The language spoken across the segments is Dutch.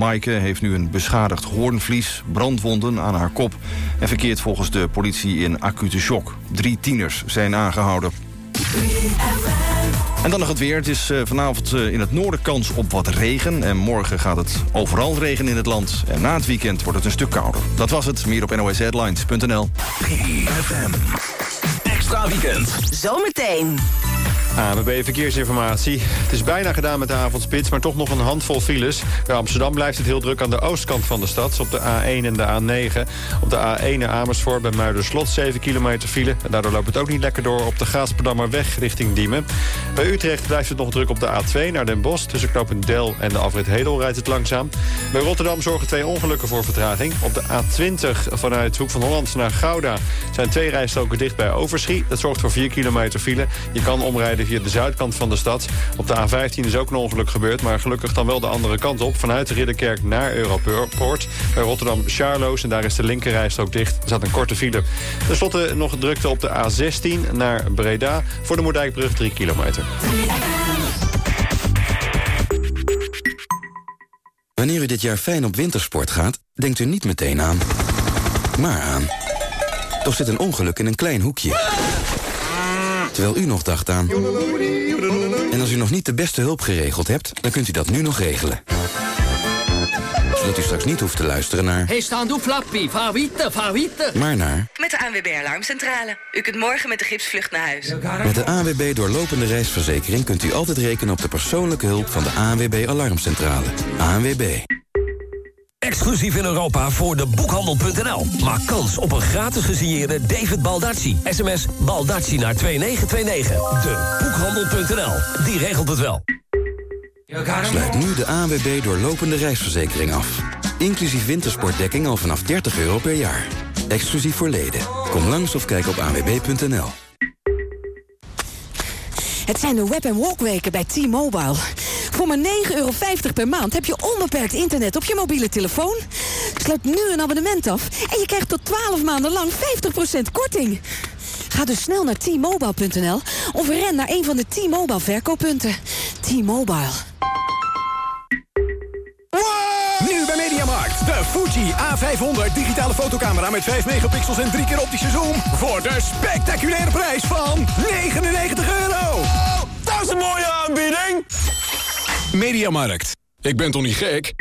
Maaike heeft nu een beschadigd hoornvlies, brandwonden aan haar kop... en verkeert volgens de politie in acute shock. Drie tieners zijn aangehouden. En dan nog het weer. Het is eh, vanavond eh, in het noorden kans op wat regen. En morgen gaat het overal regen in het land. En na het weekend wordt het een stuk kouder. Dat was het. Meer op nosheadlines.nl. Extra weekend. Zometeen. ANWB Verkeersinformatie. Het is bijna gedaan met de avondspits, maar toch nog een handvol files. Bij Amsterdam blijft het heel druk aan de oostkant van de stad... op de A1 en de A9. Op de A1 naar Amersfoort bij Muiderslot 7 kilometer file. En daardoor loopt het ook niet lekker door op de Gaasperdammerweg richting Diemen. Bij Utrecht blijft het nog druk op de A2 naar Den Bosch. Tussen knooppunt Del en de afrit Hedel rijdt het langzaam. Bij Rotterdam zorgen twee ongelukken voor vertraging. Op de A20 vanuit Hoek van Holland naar Gouda... zijn twee rijstroken dicht bij Overschie. Dat zorgt voor 4 kilometer file. Je kan omrijden via de zuidkant van de stad. Op de A15 is ook een ongeluk gebeurd, maar gelukkig dan wel de andere kant op. Vanuit de Ridderkerk naar Europoort. Bij Rotterdam Charloes en daar is de linkerrijstrook dicht. Er staat een korte file. Ten slotte nog drukte op de A16 naar Breda. Voor de Moerdijkbrug 3 kilometer. Wanneer u dit jaar fijn op wintersport gaat, denkt u niet meteen aan. Maar aan. Toch zit een ongeluk in een klein hoekje. Terwijl u nog dacht aan... En als u nog niet de beste hulp geregeld hebt, dan kunt u dat nu nog regelen. Zodat u straks niet hoeft te luisteren naar... Hey, staan doe flappie, vaarwitte, vaarwitte. Maar naar... Met de ANWB Alarmcentrale. U kunt morgen met de gipsvlucht naar huis. Met de ANWB doorlopende reisverzekering kunt u altijd rekenen op de persoonlijke hulp van de ANWB Alarmcentrale. ANWB. Exclusief in Europa voor de boekhandel.nl. Maak kans op een gratis gesigneerde David Baldacci. SMS Baldacci naar 2929. De boekhandel.nl. Die regelt het wel. Sluit nu de ANWB doorlopende reisverzekering af. Inclusief wintersportdekking al vanaf 30 euro per jaar. Exclusief voor leden. Kom langs of kijk op anwb.nl. Het zijn de web- en walkweken bij T-Mobile. Voor maar 9,50 euro per maand heb je onbeperkt internet op je mobiele telefoon. Sluit nu een abonnement af en je krijgt tot 12 maanden lang 50% korting. Ga dus snel naar t-mobile.nl of ren naar een van de T-Mobile verkooppunten. T-Mobile. Nu bij Mediamarkt. De Fuji A500 digitale fotocamera met 5 megapixels en 3 keer optische zoom. Voor de spectaculaire prijs van 99 euro. dat is een mooie aanbieding. Mediamarkt. Ik ben toch niet gek?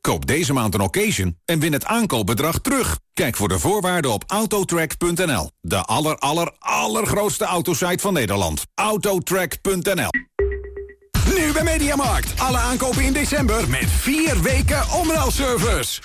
Koop deze maand een occasion en win het aankoopbedrag terug. Kijk voor de voorwaarden op autotrack.nl. De aller aller allergrootste autosite van Nederland. autotrack.nl Nu bij Mediamarkt. Alle aankopen in december met 4 weken omruilservice.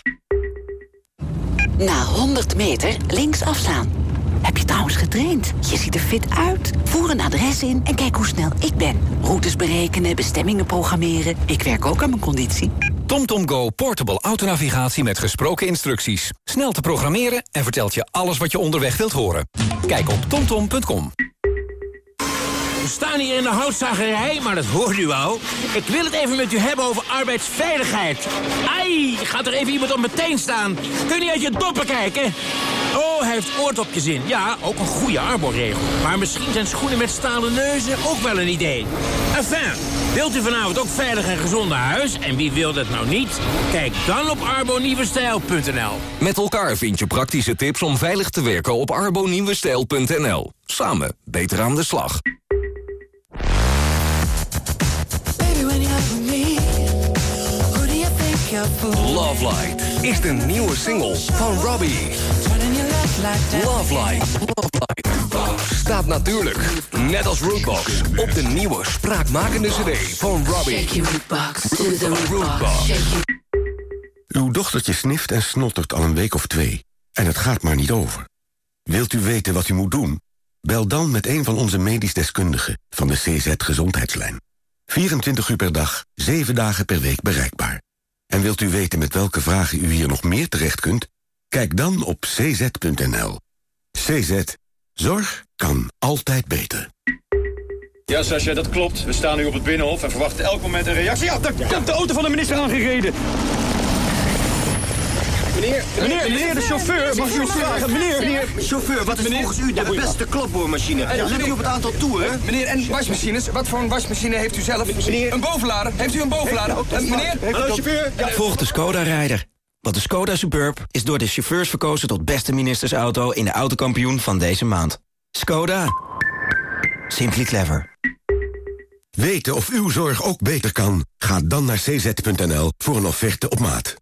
Na 100 meter links afslaan. Heb je trouwens getraind? Je ziet er fit uit. Voer een adres in en kijk hoe snel ik ben. Routes berekenen, bestemmingen programmeren. Ik werk ook aan mijn conditie. TomTom Go Portable autonavigatie met gesproken instructies. Snel te programmeren en vertelt je alles wat je onderweg wilt horen. Kijk op tomtom.com. We staan hier in de houtzagerij, maar dat hoort u al. Ik wil het even met u hebben over arbeidsveiligheid. Ai, gaat er even iemand op mijn teen staan. Kun je niet uit je doppen kijken? Oh, hij heeft oordopjes in. Ja, ook een goede arborregel. Maar misschien zijn schoenen met stalen neuzen ook wel een idee. Enfin, wilt u vanavond ook veilig en gezond naar huis? En wie wil dat nou niet? Kijk dan op arbonieuwestijl.nl. Met elkaar vind je praktische tips om veilig te werken op arbonieuwestijl.nl. Samen beter aan de slag. Love Light is de nieuwe single van Robbie. Love Light. Staat natuurlijk, net als Rootbox, op de nieuwe spraakmakende cd van Robbie. Rootbox. Uw dochtertje snift en snottert al een week of twee. En het gaat maar niet over. Wilt u weten wat u moet doen? Bel dan met een van onze medisch deskundigen van de CZ Gezondheidslijn. 24 uur per dag, 7 dagen per week bereikbaar. En wilt u weten met welke vragen u hier nog meer terecht kunt? Kijk dan op cz.nl. CZ. Zorg kan altijd beter. Ja, Sascha, dat klopt. We staan nu op het Binnenhof en verwachten elk moment een reactie. Ja, daar komt de auto van de minister aangereden. Meneer, meneer, meneer, de chauffeur, mag u vragen? Meneer, meneer. Chauffeur, wat is volgens u de beste klopboormachine? Let u op het aantal toeren? Meneer, en wasmachines? Wat voor een wasmachine heeft u zelf? Meneer. Een bovenlader? Heeft u een bovenlader? Meneer? Hallo, chauffeur. Volg de Skoda-rijder. Want de Skoda Superb is door de chauffeurs verkozen tot beste ministersauto in de autokampioen van deze maand. Skoda. Simply clever. Weten of uw zorg ook beter kan? Ga dan naar cz.nl voor een offerte op maat.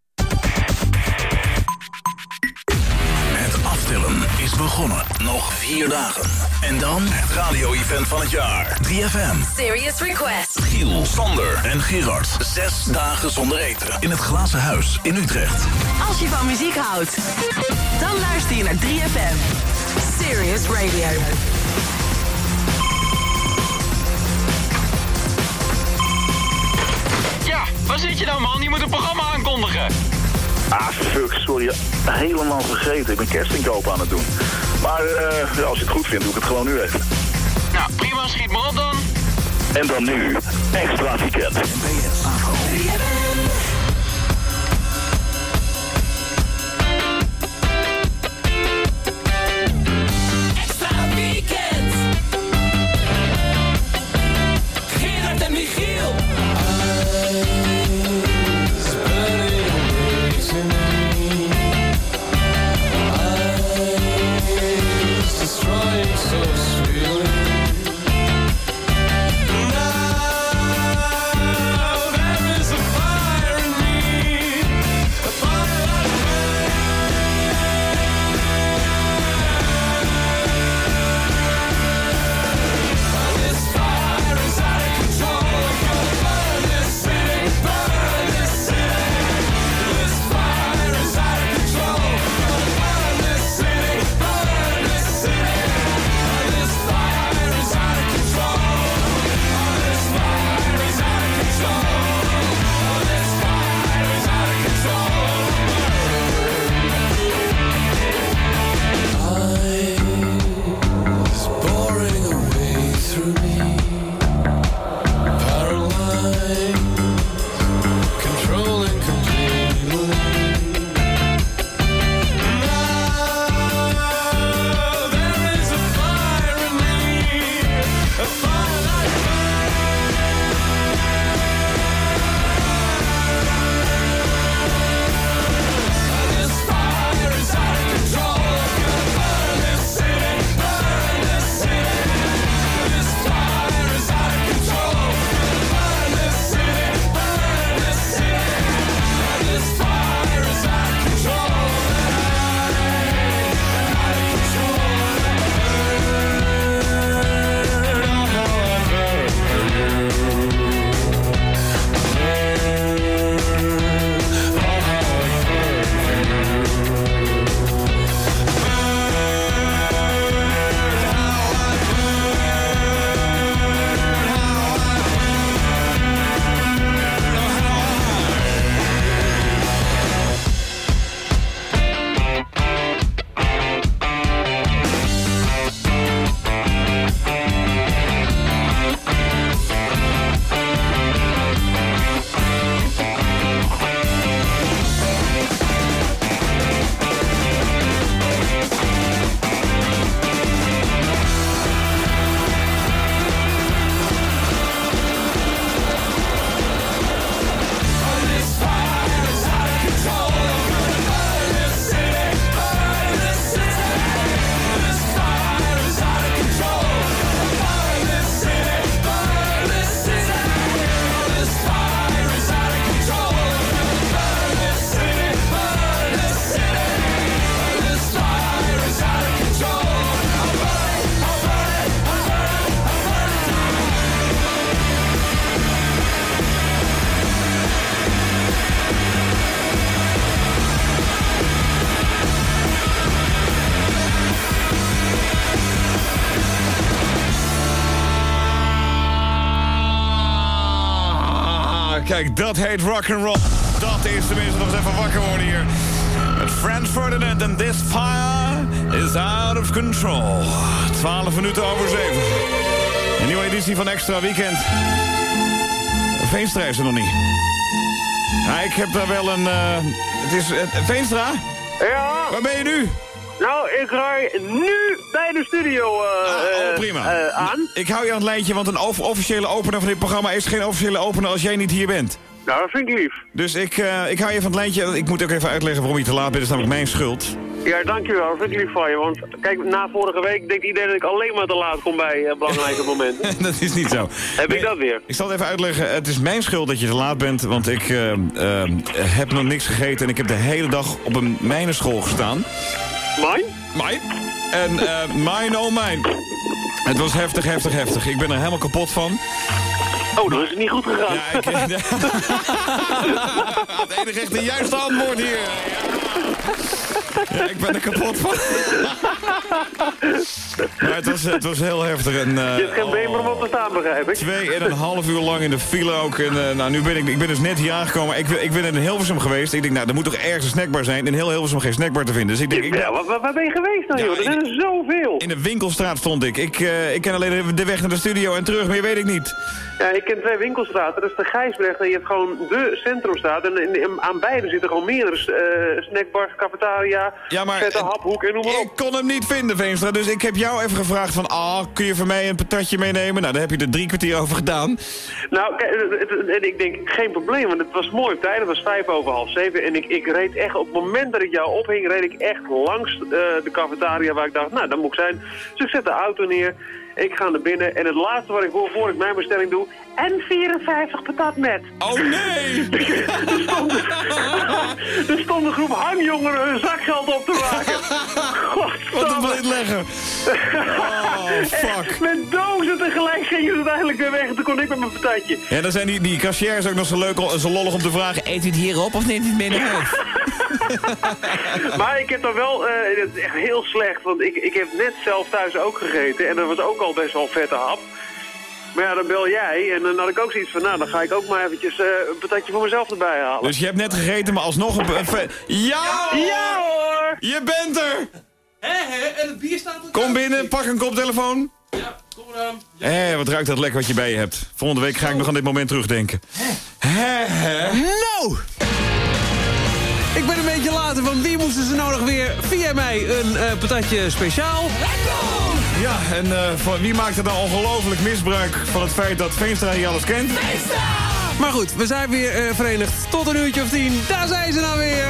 Begonnen. Nog vier dagen. En dan het radio-event van het jaar. 3FM. Serious Request. Giel, Sander en Gerard. Zes dagen zonder eten. In het Glazen Huis in Utrecht. Als je van muziek houdt, dan luister je naar 3FM. Serious Radio. Ja, waar zit je nou man? Je moet een programma aankondigen. Ah, fuck, sorry. Helemaal vergeten. Ik ben kerstinkoop aan het doen. Maar eh, ja, als je het goed vindt, doe ik het gewoon nu even. Nou, prima, schiet maar op dan. En dan nu, extra weekend. Kijk, dat heet rock and roll. Dat is tenminste nog eens even wakker worden hier. Met Franz Ferdinand en This Fire is out of control. 12 minuten over 7. Een nieuwe editie van Extra Weekend. Veenstra is er nog niet. Ja, ik heb daar wel een... eh, het is... eh, Veenstra? Ja? Waar ben je nu? Nou, ik rij nu bij de studio eh, oh, eh, prima. eh, aan. Ik hou je aan het lijntje, want een of- officiële opener van dit programma is geen officiële opener als jij niet hier bent. Nou, dat vind ik lief. Dus ik, ik hou je van het lijntje. Ik moet ook even uitleggen waarom je te laat bent. Dat is namelijk mijn schuld. Ja, dankjewel. Dat vind ik lief van je. Want kijk, na vorige week denkt iedereen dat ik alleen maar te laat kom bij belangrijke momenten. dat is niet zo. Heb ik dat weer? Ik zal het even uitleggen. Het is mijn schuld dat je te laat bent, want ik heb nog niks gegeten en ik heb de hele dag op een mijnenschool gestaan. Mijn? Mijn? En eh mijn, oh mijn. Het was heftig, heftig, heftig. Ik ben er helemaal kapot van. Oh, dat is niet goed gegaan. Ja, ik, het enige echt de juiste antwoord hier. Ja, ik ben er kapot van. maar het was, het was heel heftig. En, eh, Je hebt geen been meer om op te staan, begrijp ik. Twee en een half uur lang in de file ook. En, eh, nou, nu ben ik, ik ben dus net hier aangekomen. Ik, ik ben in Hilversum geweest. Ik denk, nou, er moet toch ergens een snackbar zijn. In heel Hilversum geen snackbar te vinden. Dus ik denk, ik, Ja, waar, waar ben je geweest dan, joh? Er zijn er zoveel. in de winkelstraat stond ik. Ik, eh, ik ken alleen de- weg naar de studio en terug, meer weet ik niet. Ja, ik ken twee winkelstraten. Dat is de Gijsbrecht en je hebt gewoon de centrumstraat. En, en- en aan beide zitten gewoon meerdere snackbars, cafetaria, Ja, maar vette haphoek en noem maar op. ik kon hem niet vinden, Veenstra. Dus ik heb jou even gevraagd van... Ah, kun je voor mij een patatje meenemen? Nou, daar heb je er drie kwartier over gedaan. Nou, en ik denk, geen probleem, want het was mooi op tijd. Het was vijf over half zeven. En ik, ik reed echt, op het moment dat ik jou ophing, reed ik echt langs eh, de cafetaria waar ik dacht, nou, dat moet ik zijn. Dus ik zet de auto neer, ik ga naar binnen. En het laatste wat ik hoor voor ik mijn bestelling doe, en 54 patat met. Oh nee! er, stond, er stond een groep hangjongeren hun zakgeld op te maken. Wat een blindlegger. Oh, fuck. Met dozen tegelijk gingen ze uiteindelijk weer weg. En toen kon ik met mijn patatje. Ja, dan zijn die, die cashiers ook nog zo leuk, zo lollig om te vragen... Eet u het hierop of neemt u het mee naar huis? Maar ik heb dan wel, het is echt heel slecht, want ik, ik heb net zelf thuis ook gegeten en dat was ook al best wel vette hap. Maar ja, dan bel jij en dan had ik ook zoiets van, nou, dan ga ik ook maar eventjes eh, een patatje voor mezelf erbij halen. Dus je hebt net gegeten, maar alsnog een... ja! Ja hoor! Je bent er! Hé, hé, en het bier staat er Kom binnen, pak een koptelefoon. Kom dan. Hé, wat ruikt dat lekker wat je bij je hebt. Volgende week ga ik nog aan dit moment terugdenken. Hè, hè? Nou! Ik ben een beetje later, want wie moesten ze nodig weer via mij een eh, patatje speciaal? Ja, en eh, van wie maakt er dan ongelooflijk misbruik van het feit dat Veenstra hier alles kent? Maar goed, we zijn weer eh, verenigd tot een uurtje of tien. Daar zijn ze nou weer.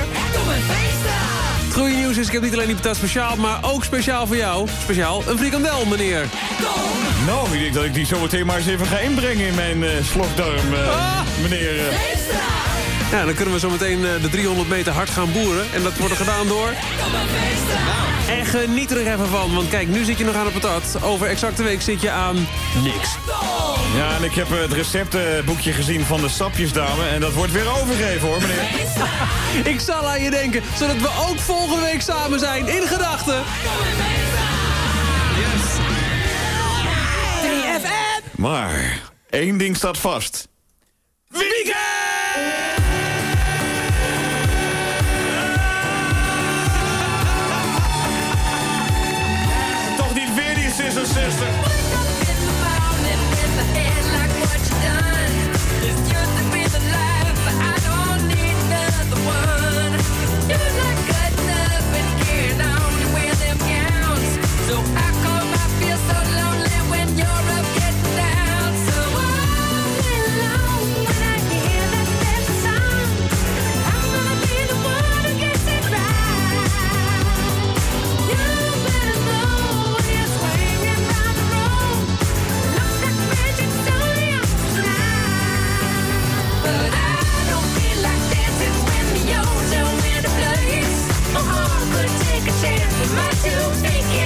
Het goede nieuws is, ik heb niet alleen die patat speciaal, maar ook speciaal voor jou. Speciaal een frikandel, meneer. Nou, ik denk dat ik die zo meteen maar eens even ga inbrengen in mijn eh, slokdarm, eh, Ah! meneer. eh. Ja, dan kunnen we zo meteen eh, de 300 meter hard gaan boeren. En dat wordt er gedaan door... En geniet er even van, want kijk, nu zit je nog aan de patat. Over exacte week zit je aan niks. Ja, en ik heb eh, het receptenboekje gezien van de sapjesdame en dat wordt weer overgegeven hoor, meneer. Ik zal aan je denken, zodat we ook volgende week samen zijn in gedachten. 3FM! Maar één ding staat vast. Toch my Tuesday.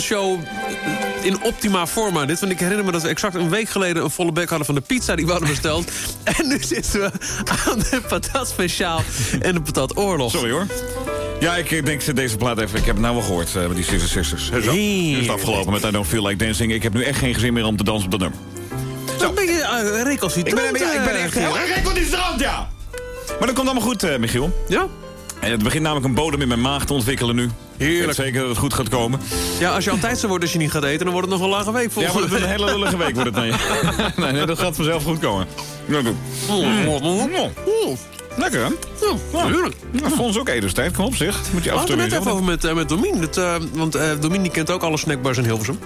Vrijdagavondshow in optima forma. Dit, want ik herinner me dat we exact een week geleden... een volle bek hadden van de pizza die we hadden besteld. en nu zitten we aan de patat speciaal en de patat oorlog. Sorry hoor. Ja, ik denk deze plaat even. Ik heb het nou wel gehoord eh, met die Sister Sisters. Zo, nu is het afgelopen met I Don't Feel Like Dancing. Ik heb nu echt geen gezin meer om te dansen op dat nummer. Zo. ben je uh, recalcitrant. Ik ben, ja, ik ben echt heel erg recalcitrant, ja. Maar dat komt allemaal goed, eh, Michiel. Ja? En het begint namelijk een bodem in mijn maag te ontwikkelen nu. Heerlijk. Ik weet zeker dat het goed gaat komen. Ja, als je altijd zo wordt als je niet gaat eten... dan wordt het nog een lage week Ja, volgens wordt het een hele lullige week wordt het dan. nee, nee, dat gaat vanzelf goed komen. Ja, doe. Lekker, hè? Ja, heerlijk. Ja, voor ons ook etenstijd. Kom op, zeg. Moet je We af en hadden toe het net even over met, eh, met Domien. Dat, eh, want eh Domien die kent ook alle snackbars in Hilversum.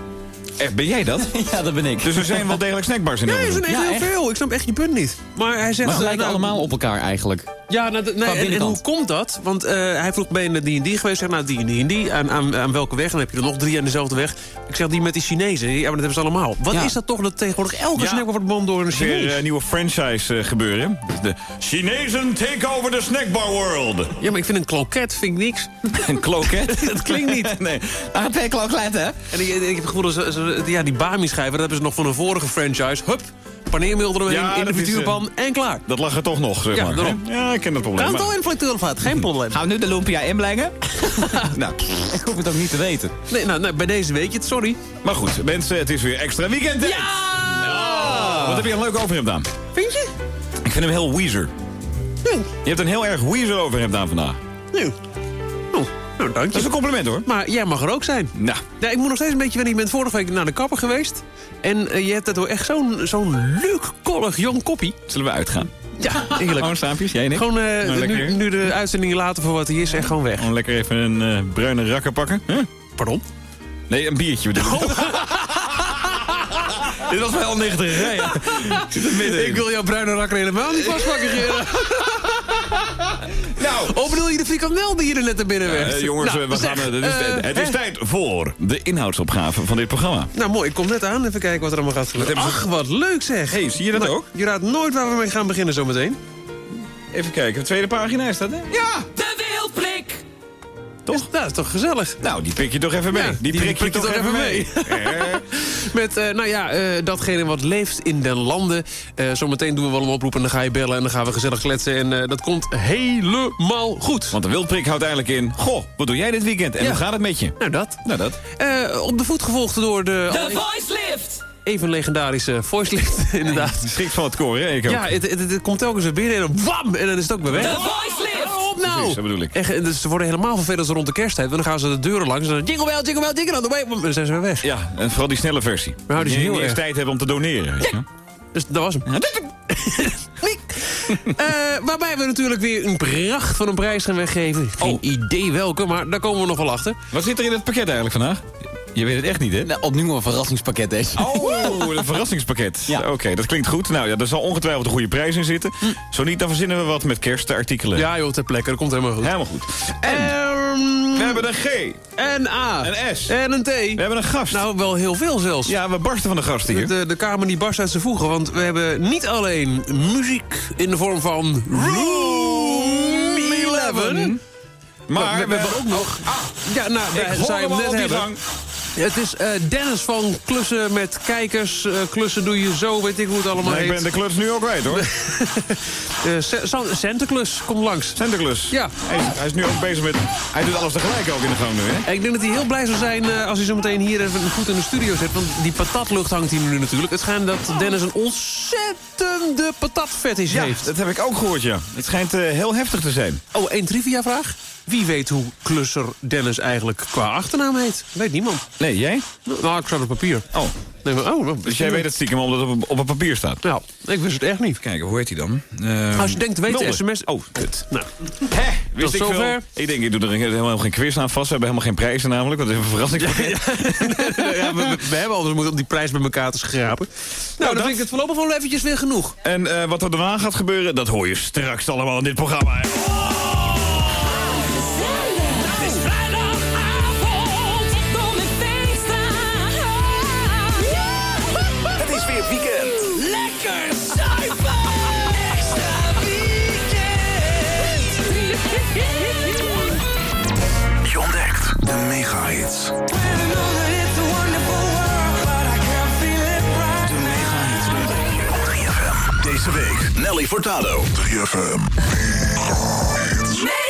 Echt, ben jij dat? Ja, dat ben ik. Dus er zijn wel degelijk snackbars in Nee, er Hilversum? zijn echt heel veel. Ik snap echt je punt niet. Maar hij zegt... Maar ze eh, lijken nou, allemaal op elkaar eigenlijk. Ja, nou, nee, en, en hoe komt dat? Want eh, hij vroeg, ben je naar die en die geweest? Zeg, nou, die en die en die. Aan, aan, aan welke weg? Dan heb je er nog drie aan dezelfde weg. Ik zeg, die met die Chinezen. Ja, maar dat hebben ze allemaal. Wat Ja. is dat toch dat tegenwoordig elke Ja. snack wordt bom door een Er is weer Chinees? een nieuwe franchise eh, gebeuren. De Chinezen take over the snackbar world. Ja, maar ik vind een kloket vind ik niks. Een kloket? dat klinkt niet. nee. Ah, twee klokletten, hè? En ik, ik heb het gevoel dat ze, ze- ja, die Bami-schijven, dat hebben ze nog van een vorige franchise. Hup, paneermeel eromheen, Ja, in de frituurpan en klaar. Dat lag er toch nog, zeg Ja, maar. daarom. Ja, ik ken dat probleem. Kan maar- toch in frituurvat, geen probleem. Gaan we nu de lumpia inbrengen? Nou, Ik hoef het ook niet te weten. Nee, nou, nee, bij deze weet je het, sorry. maar goed, mensen, het is weer extra weekend. Ja! Wat heb je een leuk overhemd aan? Vind je? Ik vind hem heel Weezer. Je hebt een heel erg Weezer overhemd aan vandaag. Nee. Oh, nou, dank Dat je. is een compliment, hoor. Maar jij mag er ook zijn. Nou, Ja, ik moet nog steeds een beetje wennen. Ik ben vorige week naar de kapper geweest. En eh, je hebt het door echt zo'n zo'n leuk-kollig jong koppie. zullen we uitgaan? Ja, heerlijk. Gewoon saampjes, jij en ik? Gewoon eh, Nou, nu, nu de uitzending later voor wat hij is en gewoon weg. Gewoon lekker even een eh, bruine rakker pakken. Huh? Pardon? Nee, een biertje bedoel ik. Dit was wel een nichterij. Ik zit er midden Ik wil jouw bruine rakker helemaal niet vastpakken, Gerard. Nou, Oh, bedoel je de frikandel die je er net naar binnen werd? Eh, jongens, Nou, we gaan, zeg, het is, eh, het is eh, tijd voor de inhoudsopgave van dit programma. Nou, mooi. Ik kom net aan. Even kijken wat er allemaal gaat gebeuren. hebben ze- Ach, wat leuk zeg. Hey, zie je dat Nou, ook? Je raadt nooit waar we mee gaan beginnen zometeen. Even kijken, de tweede pagina is dat, hè? Ja! De wildprik. Toch? Dat is toch gezellig? Nou, die pik je toch even mee. Ja, die, prik je toch even mee. Eh, Met, eh, nou ja, eh, datgene wat leeft in den landen. Eh, zometeen doen we wel een oproep en dan ga je bellen en dan gaan we gezellig kletsen. En eh, dat komt helemaal goed. Want de wildprik houdt eigenlijk in... Goh, wat doe jij dit weekend? En Ja. hoe gaat het met je? Nou, dat. Nou, dat. Eh, op de voet gevolgd door de... Even- voice lift. Even legendarische voice lift, inderdaad. Schrikt van het koor, hè? Ik ook. Ja, het, het, het komt telkens weer binnen en dan wam! En dan is het ook weer weg. De voice lift. Op nou! Precies, dat bedoel ik. Echt, dus ze worden helemaal vervelend als ze rond de kersttijd. Want dan gaan ze de deuren langs en dan jingle bell, jingle bell, jingle all the way. En dan zijn ze weer weg. Ja, en vooral die snelle versie. Nou, die is je heel erg. tijd hebben om te doneren. weet je. Dus dat was hem. Eh, waarbij we natuurlijk weer een pracht van een prijs gaan weggeven. Geen idee welke, maar daar komen we nog wel achter. Wat zit er in het pakket eigenlijk vandaag? Je weet het echt niet, hè? Nou, opnieuw een verrassingspakket deze. Oh, een verrassingspakket. Ja. Oké, dat klinkt goed. Nou ja, er zal ongetwijfeld een goede prijs in zitten. Zo niet, dan verzinnen we wat met kerstartikelen. Ja joh, ter plekke, dat komt helemaal goed. Helemaal goed. En Ehm, we hebben een G. Een A. Een S. En een T. We hebben een gast. Nou, wel heel veel zelfs. Ja, we barsten van de gasten hier. De, de kamer die barst uit zijn voegen. Want we hebben niet alleen muziek in de vorm van Room 11. Maar we, we hebben ook nog... ja, nou, Ik wij hoor hem net hebben. gang. Het is eh, Dennis van klussen met kijkers. eh, klussen doe je zo, weet ik hoe het allemaal ik heet. ben de kluts nu ook kwijt, hoor. Eh, Sa- San- Santaklus, kom langs. Centerklus. Ja. Hij is, hij is nu ook bezig met... Hij doet alles tegelijk ook in de gang nu, hè? Ik denk dat hij heel blij zou zijn eh, als hij zo meteen hier even een voet in de studio zet. Want die patatlucht hangt hier nu natuurlijk. Het schijnt dat Dennis een ontzettende patatfetish Ja, heeft. dat heb ik ook gehoord, ja. Het schijnt eh, heel heftig te zijn. Oh, één trivia-vraag. Wie weet hoe klusser Dennis eigenlijk qua achternaam heet? Weet niemand. Nee, jij? Nou, ik zat op papier. Oh. Nee, maar, oh, Dus jij weet het stiekem omdat het op, op het papier staat? Ja, ik wist het echt niet. Kijken, hoe heet hij dan? Ehm, Als je denkt te weten, Mulder. sms... Oh, kut. Nou, Hè? Wist Tot ik veel? zover. Ik denk, ik doe er helemaal geen quiz aan vast. We hebben helemaal geen prijzen namelijk. Want het is een verrassingspakket. ja, we, we- we hebben al, dus moeten om die prijs bij elkaar te schrapen. Nou, dan dat- vind ik het voorlopig wel eventjes weer genoeg. En eh, wat er daarna gaat gebeuren, dat hoor je straks allemaal in dit programma. hè. De mega-hits. De mega-hits ontdek je op 3FM. Deze week Nelly Furtado. 3FM. Honestly,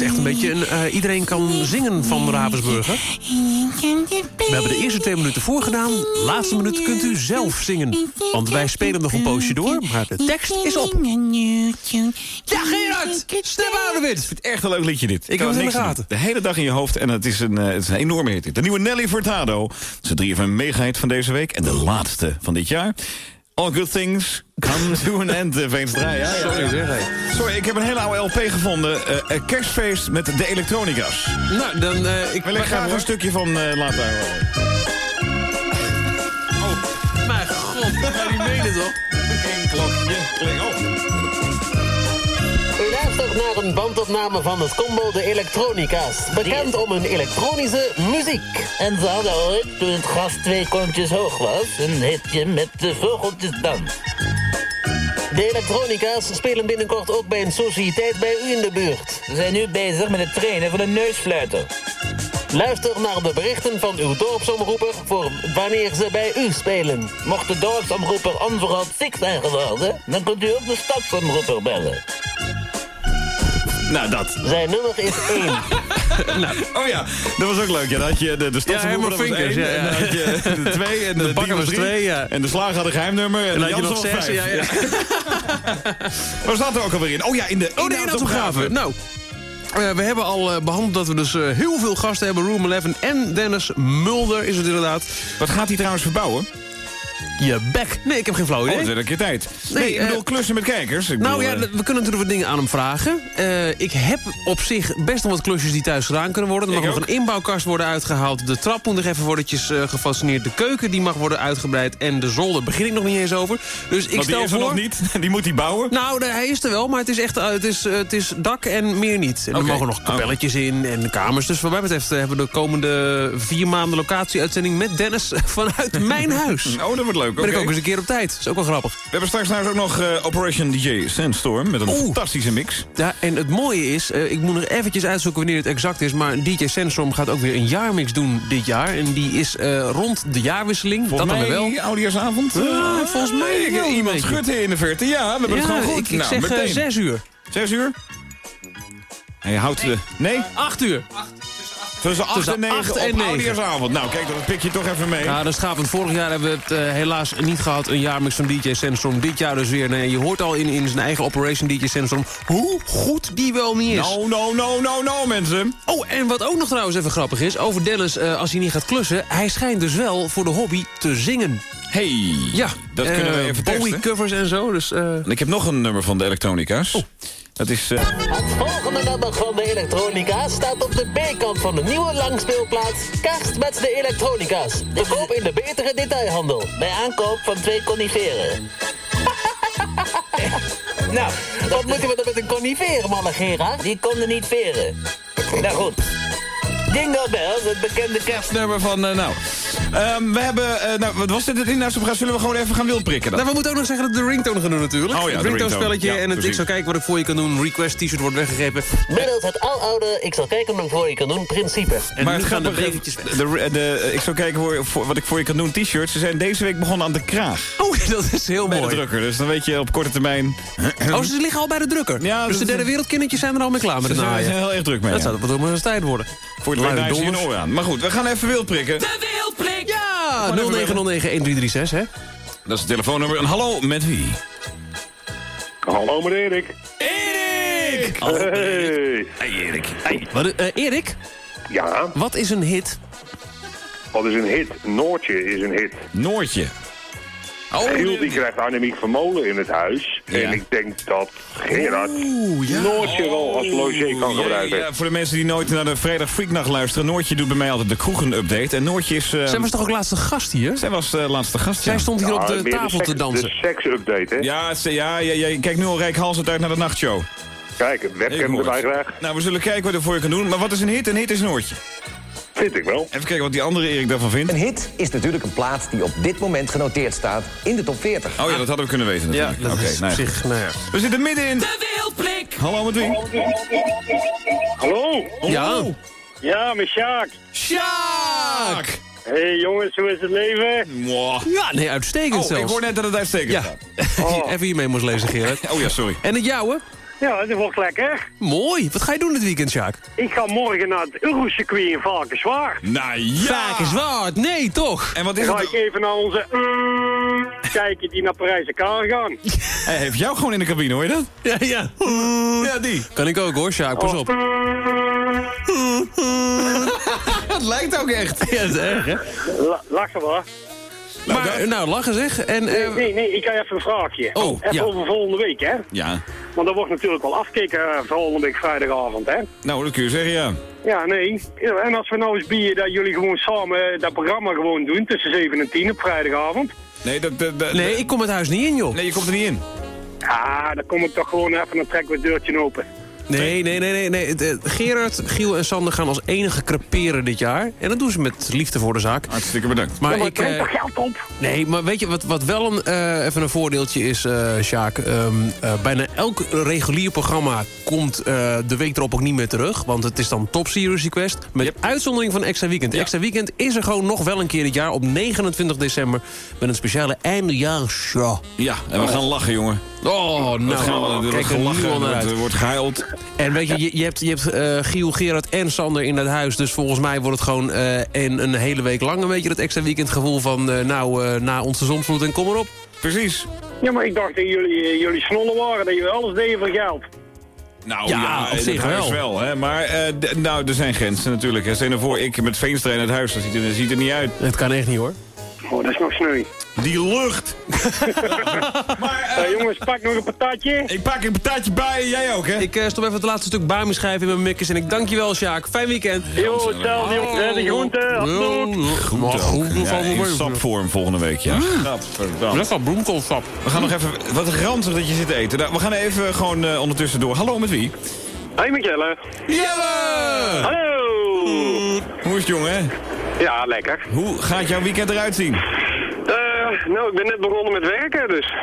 is echt een beetje een eh, iedereen kan zingen van Ravensburger. We hebben de eerste twee minuten voorgedaan. Laatste minuut kunt u zelf zingen. Want wij spelen nog een poosje door, maar de tekst is op. Ja, Gerard! It! Ik vind het echt een leuk liedje dit. Ik kan het in niks de gaten. De hele dag in je hoofd en het is een, eh, het is een enorme hit. De nieuwe Nelly Furtado. Dat is de 3FM megahit van deze week en de laatste van dit jaar. All good things come to an end, eh, Veenstra. Ja. Sorry zeg. hey. Sorry, ik heb een hele oude LP gevonden. Een kerstfeest met de elektronica's. Nou, dan... eh, ik Wil ik graag een stukje van eh, laten horen. Mijn god, maar die menen toch? Geen klokje, kling op. Een bandopname van het combo De Elektronica's. Bekend om hun elektronische muziek. En ze hadden ooit, toen het gas twee kontjes hoog was, een hitje met de vogeltjesdans. De Elektronica's spelen binnenkort ook bij een sociëteit bij u in de buurt. Ze zijn nu bezig met het trainen van een neusfluiter. Luister naar de berichten van uw dorpsomroeper voor wanneer ze bij u spelen. Mocht de dorpsomroeper onverhoopt ziek zijn geworden, dan kunt u ook de stadsomroeper bellen. Nou, dat. Zijn nummer is 1. nou. Oh ja, dat was ook leuk. Ja, dan had je de, de dat was Vinkers, één, ja, ja. En dan had je de twee en de, De bakker was drie. twee, ja. En de slager had een geheimnummer. En, En dan de had je nog Jansen was zes, vijf. ja, ja. Waar staat er ook alweer in? Oh ja, in de Oh, de inhoudsopgave. Nou, eh, we hebben al eh, behandeld dat we dus eh, heel veel gasten hebben. Room 11 en Dennis Mulder is het inderdaad. Wat gaat hij trouwens verbouwen? Je bek. Nee, ik heb geen flauw Oh, idee. dat is een keer tijd. Nee, Nee, ik eh, bedoel klussen met kijkers. Ik Nou bedoel, ja, eh, we kunnen natuurlijk wat dingen aan hem vragen. Eh, ik heb op zich best wel wat klusjes die thuis gedaan kunnen worden. Er mag nog een inbouwkast worden uitgehaald. De trap moet nog even worden uh, gefascineerd. De keuken die mag worden uitgebreid. En de zolder begin ik nog niet eens over. Dus ik want die is er voor... nog niet. Die moet hij bouwen. Nou, hij is er wel, maar het is echt eh, het is, eh, het is dak en meer niet. En er mogen nog kapelletjes in en kamers. Dus wat mij betreft eh, hebben we de komende vier maanden locatieuitzending met Dennis vanuit mijn huis. Oh, dat wordt leuk. Ben ik ook eens een keer op tijd. Dat is ook wel grappig. We hebben straks trouwens ook nog eh, Operation DJ Sandstorm. Met een fantastische mix. Ja, en het mooie is, eh, ik moet nog eventjes uitzoeken wanneer het exact is... maar DJ Sandstorm gaat ook weer een jaarmix doen dit jaar. En die is eh, rond de jaarwisseling. Volgens dat dan mij wel. oudejaarsavond. Ja, Eh, volgens mij ik- wel Iemand schudt hier in de verte. Ja, we hebben het gewoon goed. ik- ik nou, zeg, meteen. zes uur. Zes uur? En je houdt... de nee? Acht uur. Tussen 8 Tussen en 9 acht op en oudejaarsavond. Nou, kijk, dat pik je toch even mee. Ja, dat is gaaf. Want vorig jaar hebben we het eh, helaas niet gehad. Een jaarmix van DJ Sandstorm. Dit jaar dus weer. Nee, je hoort al in, in zijn eigen Operation DJ Sandstorm... hoe goed die wel niet is. No, no, no, no, no, mensen. Oh, en wat ook nog trouwens even grappig is... over Dennis, eh, als hij niet gaat klussen... hij schijnt dus wel voor de hobby te zingen. Hey, Ja, dat kunnen we eh, even testen. Bowie-covers en zo. Dus, Ik heb nog een nummer van de Elektronica's. Oh. Dat is... eh, Het volgende nummer van de Elektronica staat op de B-kant van de nieuwe langspeelplaats Kerst met de Elektronica's. Te koop in de betere detailhandel. Bij aankoop van twee coniferen. Nou, wat moeten we dan met een coniferen, mannen, Gerard? Die konden niet veren. Nou goed. Jingle Bells, het bekende kerstnummer van... eh, nou, Ehm, we hebben... eh, nou, wat was dit? Het inhoudsopgave? Zullen we gewoon even gaan wild prikken dan? Nou, we moeten ook nog zeggen dat we de ringtone gaan doen natuurlijk. Oh ja, het de ringtone ringtone. spelletje. Ja, en het, ik zal kijken wat ik voor je kan doen. Request t-shirt wordt weggegeven. Middels het aloude, ik zal kijken wat ik voor je kan doen, principe. En maar nu het gaan de weg. de, de, ik zou kijken voor, voor- wat ik voor je kan doen. T-shirts. Ze zijn deze week begonnen aan de kraag. Oh, dat is heel Bij mooi. de drukker. Dus dan weet je op korte termijn... Oh, ze liggen al bij de drukker. Ja, dus de derde wereldkindertjes zijn er al mee klaar met Ze het zijn, naaien. zijn heel erg druk mee. Dat ja. zou wat een tijd worden. Voor het Een donders. oor aan. Maar goed, we gaan even wild prikken. De Wildplik. Ja, Gewoon even 0909-1336, hè? Dat is het telefoonnummer. En hallo, met wie? Hallo met Erik. Erik! Hey. Hey Erik. Hey, wat, eh, Erik, Ja, wat is een hit? wat is een hit? Noortje is een hit. Noortje. Oh, Giel die krijgt Annemiek Vermolen in het huis. Ja. En ik denk dat Gerard Oeh, ja. Noortje wel als logé kan gebruiken. ja, voor de mensen die nooit naar de Vrijdag Freaknacht luisteren. Noortje doet bij mij altijd de kroegen-update. En Noortje is... eh, Zij was toch ook laatste gast hier? zij was eh, laatste gast, ja. Zij stond hier Ja, op de tafel te seks- dansen. De seks-update, hè? Ja, ze- ja, ja, ja, kijk nu al rijkhalsend uit naar de nachtshow. Kijk, Ik webcam erbij graag. Nou, we zullen kijken wat er voor je kan doen. Maar wat is een hit? Een hit is Noortje. Vind ik wel. Even kijken wat die andere Erik daarvan vindt. Een hit is natuurlijk een plaat die op dit moment genoteerd staat in de top 40. Oh ja, dat hadden we kunnen weten Ja, natuurlijk. dat Oké, is nou ja. zich, nou ja. We zitten midden in... De Wildplik. Hallo, met wie? Hallo? Ja. Ja, met Sjaak. Sjaak! hey, jongens, hoe is het leven? Mwah. Ja, nee, uitstekend Oh, ik zelfs. hoor net dat het uitstekend Ja, gaat. even je mee moest lezen, Gerard. Oh ja, sorry. En het jouwe? Ja, dat wordt lekker. Mooi. Wat ga je doen dit weekend, Sjaak? Ik ga morgen naar het Eurocircuit in Valkenswaard. Nou ja! Varkenswaard, nee toch? En wat Dan is ga het? ik even naar onze... eh, kijken die naar Parijs en Kaar gaan. Hij heeft jou gewoon in de cabine, hoor je dat? Ja, ja. Ja, die. Kan ik ook hoor, Sjaak, pas op. Het lijkt ook echt. Ja, dat is erg, hè? La- Lachen we. Maar, nou, lachen zeg. En, Nee, eh, nee, nee, ik ga even een vraagje. Oh, even ja. over volgende week, hè? Ja. Want dat wordt natuurlijk wel afgekeken eh, volgende week vrijdagavond, hè? Nou, dat kun je zeggen, ja. Ja, nee. En als we nou eens bieden dat jullie gewoon samen eh, dat programma gewoon doen tussen 7 en 10 op vrijdagavond. Nee, dat, dat, dat- nee, ik kom het huis niet in, joh. nee, je komt er niet in. Ja, dan kom ik toch gewoon even, dan trekken we het deurtje open. Nee, nee, nee, nee. nee. Eh, Gerard, Giel en Sander gaan als enige creperen dit jaar. En dat doen ze met liefde voor de zaak. Hartstikke bedankt. Maar ja, maar ik... toch geld op? Nee, maar weet je wat, wat wel een, eh, even een voordeeltje is, eh Sjaak? Ehm, eh, bijna elk regulier programma komt eh, de week erop ook niet meer terug. Want het is dan Top Series Request. Met uitzondering van Extra Weekend. Extra Weekend is er gewoon nog wel een keer dit jaar op 29 december. Met een speciale eindejaarsshow. Ja, en we gaan lachen, jongen. Oh, nou, gaan, er kijk wordt er nu al gelachen, naar er uit. wordt- gehuild. En weet je, je, je hebt, je hebt eh, Giel, Gerard en Sander in dat huis. Dus volgens mij wordt het gewoon eh, een, een hele week lang een beetje dat extra weekend gevoel van... eh, nou, eh, na onze zonsvloed en kom maar op. Precies. Ja, maar ik dacht dat jullie, jullie snollen waren, dat jullie alles deden voor geld. Nou Ja, ja, op zich het huis wel. wel. hè. Maar eh, nou, er zijn grenzen natuurlijk. hè. Stel je nou voor, ik met Veenstra in het huis, dat ziet er, dat ziet er niet uit. Het kan echt niet hoor. Oh, dat is nog sneu. Die lucht! Eh, jongens, pak nog een patatje. Ik pak een patatje bij, jij ook, hè? Ik eh, stop even het laatste stuk Bami schrijven in mijn mikkers. En ik dank je wel, Sjaak. Fijn weekend. Yo, hetzelfde jongens, de groente. afdoet. Goed ook. groente Ja, in me. sapvorm volgende week, ja. Gadverdamme. Lekker bloemkoolsap. We gaan nog even... Wat ranzig dat je zit te eten. Nou, we gaan even gewoon eh, ondertussen door. Hallo, met wie? Hey Michelle. Jelle! Hallo. Hoe is het, jongen? Ja, lekker. Hoe gaat jouw weekend eruit zien? Nou, ik ben net begonnen met werken, dus...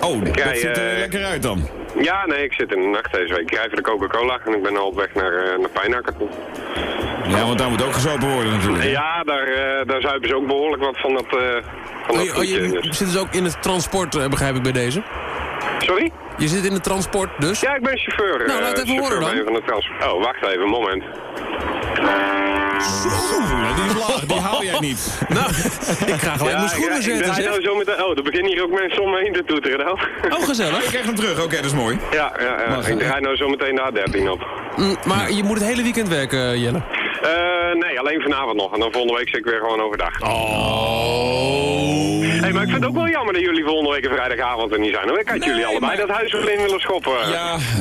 Oh, dat rij, ziet er eh, lekker uit dan. Ja, nee, ik zit in de nacht deze week. Ik rij voor de Coca-Cola en ik ben al op weg naar, eh naar Pijnakker toe. Ja, want daar moet ook gezopen worden natuurlijk. hè? Ja, daar, eh, daar zuipen ze ook behoorlijk wat van dat, eh van Oh, dat je, oh, je dus. zit dus ook in het transport, begrijp ik bij deze. Sorry? Je zit in het transport dus? Ja, ik ben chauffeur. Nou, laat even horen dan. bij een Van de trans- oh, wacht even, moment. Die laag, die haal jij niet. Nou, ik ga gelijk mijn schoenen ik, zetten, nou zo meteen... Oh, er beginnen hier ook mensen om me heen te toeteren nou. Oh, gezellig. Ik krijg hem terug, oké, dat is mooi. Ja, ja, ja. ik draai nou zo meteen de A13 op. Mm, maar je moet het hele weekend werken, Jelle. Eh, nee, alleen vanavond nog. En dan volgende week zit ik weer gewoon overdag. Oh. Hey, maar ik vind het ook wel jammer dat jullie volgende week een vrijdagavond er niet zijn. hoor. Ik had jullie allebei dat huis wel in willen schoppen. Ja,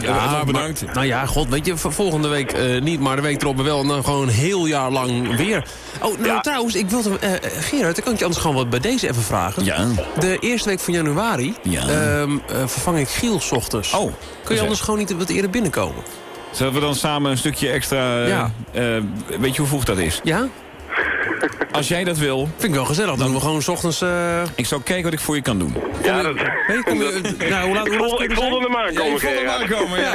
Ja, ja bedankt. Maar, nou ja, god, weet je, volgende week eh, niet, maar de week erop wel. En dan gewoon een heel jaar lang weer. Oh, nou trouwens, ik wilde... eh, eh, Gerard, ik kan ik je anders gewoon wat bij deze even vragen. Ja. De eerste week van januari Ja. ehm, eh, vervang ik Giel 's ochtends. Oh, Kun je anders gewoon niet wat eerder binnenkomen? Zullen we dan samen een stukje extra... eh, Ja. eh, weet je hoe vroeg dat is? Ja? Als jij dat wil, Vind ik wel gezellig. Dan doen we gewoon 's ochtends... eh, ik zal kijken wat ik voor je kan doen. Ja, dat... Je, kom je, nou, hoe laat, Ik hoe laat ik er voelde hem aankomen, ik voel hem aankomen, ja.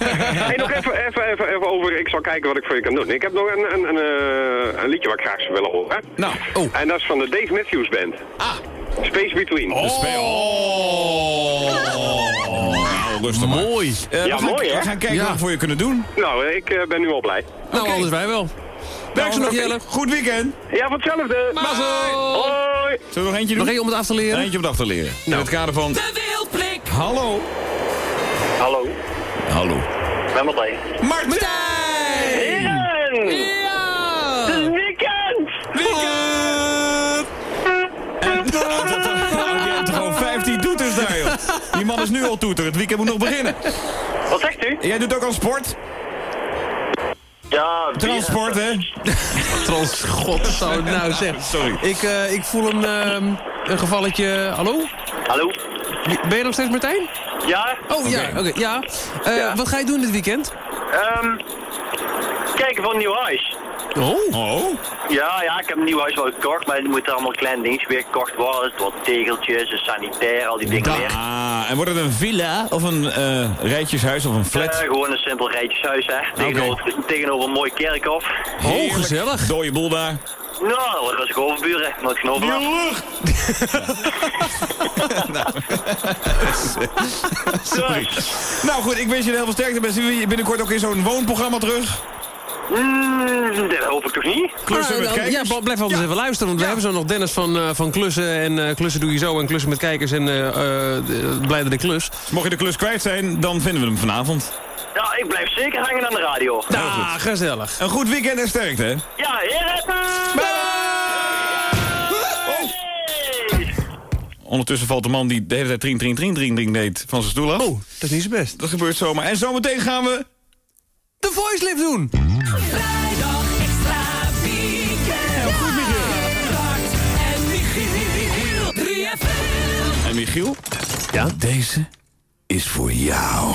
Hey, nog even, even, even, even over, ik zal kijken wat ik voor je kan doen. Ik heb nog een, een, een, eh, een liedje wat ik graag zou willen horen. Nou, Oh. En dat is van de Dave Matthews Band. Ah. Space Between. spe- Oh. Nou, rustig maar. Mooi. Eh, Ja, we mooi, hè? We gaan kijken Ja. wat we voor je kunnen doen. Nou, ik eh, ben nu al blij. Nou, anders wij wel. Werk ze nog, Jelle. Goed weekend. Ja, van hetzelfde. Mazzel. Hoi. Zullen we nog eentje doen? Nog één om het af te leren? Eentje om het af te leren. In het kader van... De Wildblik. Hallo. Hallo, Hallo. ben Martijn. Martijn! Ja! Het is weekend! Weekend! En, Die man is nu al toeter. Het weekend moet nog beginnen. Wat zegt u? Jij doet ook al sport? Ja, Transport, hè? Trans, god, zou het nou zeggen. Sorry. Ik, eh, ik voel een, ehm, een gevalletje... Hallo? Hallo? Ben je nog steeds Martijn? Ja? Oh, ja, oké, ja. Eh, Ja. Wat ga je doen dit weekend? Ehm, kijken van nieuw huis. Oh? Oh? Ja, ja, ik heb een nieuw huis wel gekocht, maar er moeten allemaal kleine dingetjes weer gekocht worden. Wat tegeltjes, een sanitair, al die dingen meer. Ah, en wordt het een villa of een eh, rijtjeshuis of een Eh, flat? gewoon een simpel rijtjeshuis, hè. Tegenover, tegenover een mooi kerkhof. Oh, gezellig. Dooie boel daar. Nou, dat was ik overburen. Genomen. Die lucht! Sorry. Nou goed, ik wens je heel veel sterkte. Ben je binnenkort ook in zo'n woonprogramma terug? Mm, dat hoop ik toch niet? Klussen Ah, met kijkers? Ja, blijf altijd even luisteren, want we hebben zo nog Dennis van, eh, van Klussen. En eh, Klussen doe je zo en Klussen met kijkers en eh eh, de- Blijde de Klus. Mocht je de klus kwijt zijn, dan vinden we hem vanavond. Ja, ik blijf zeker hangen aan de radio. Ah, gezellig. Een goed weekend en sterkte, hè? Ja, heren! Ondertussen valt de man die de hele tijd tring, tring, tring, tring, tring deed van zijn stoel af. Oh, dat is niet zo best. Dat gebeurt zomaar. En zometeen gaan we... De voice lift doen. Vrijdag extra weekend. goed, Michiel. Bart en Michiel. 3FM. En Michiel? Ja? Deze is voor jou.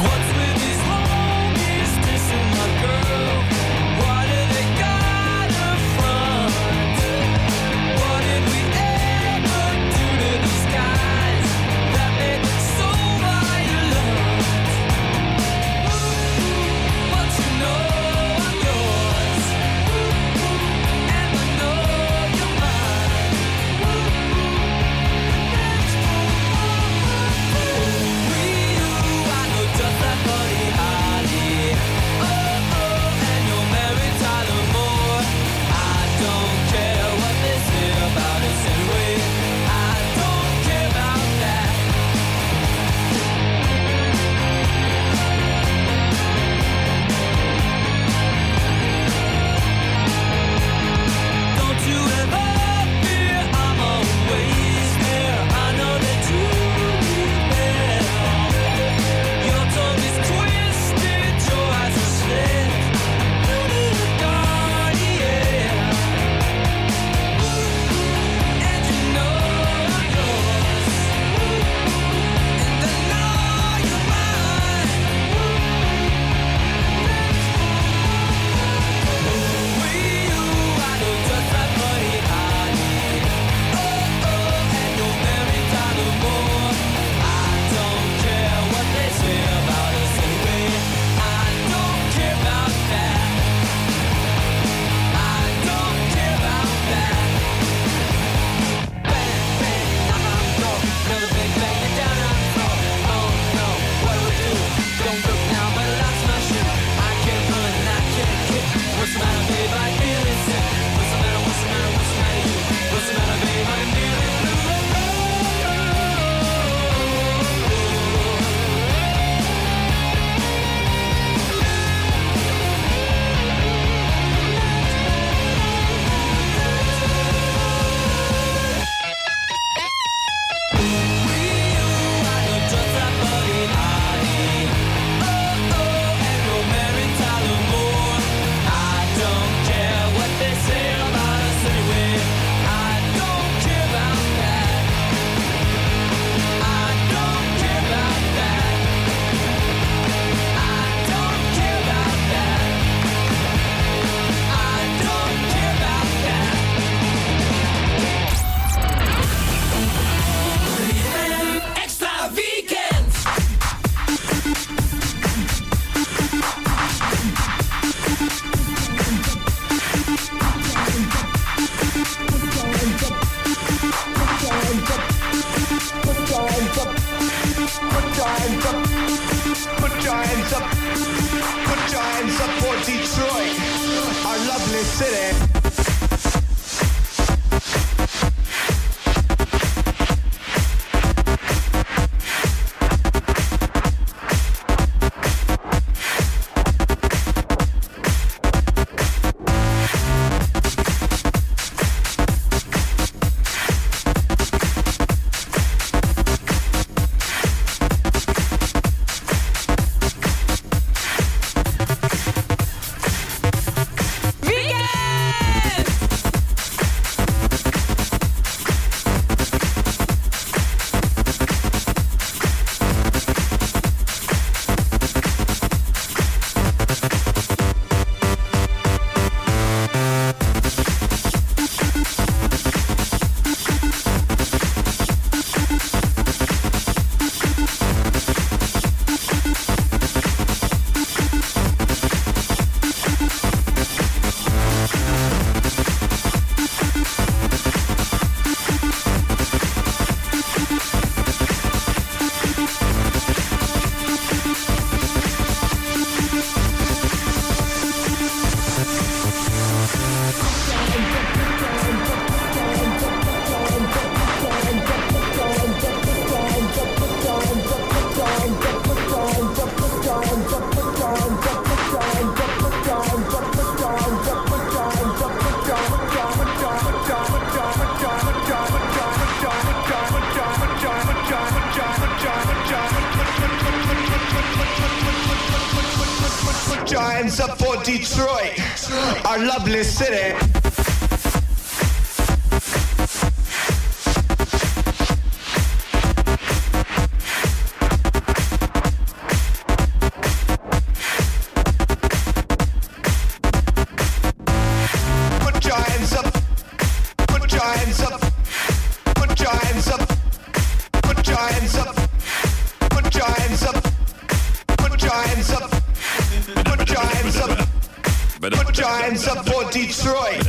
Detroit.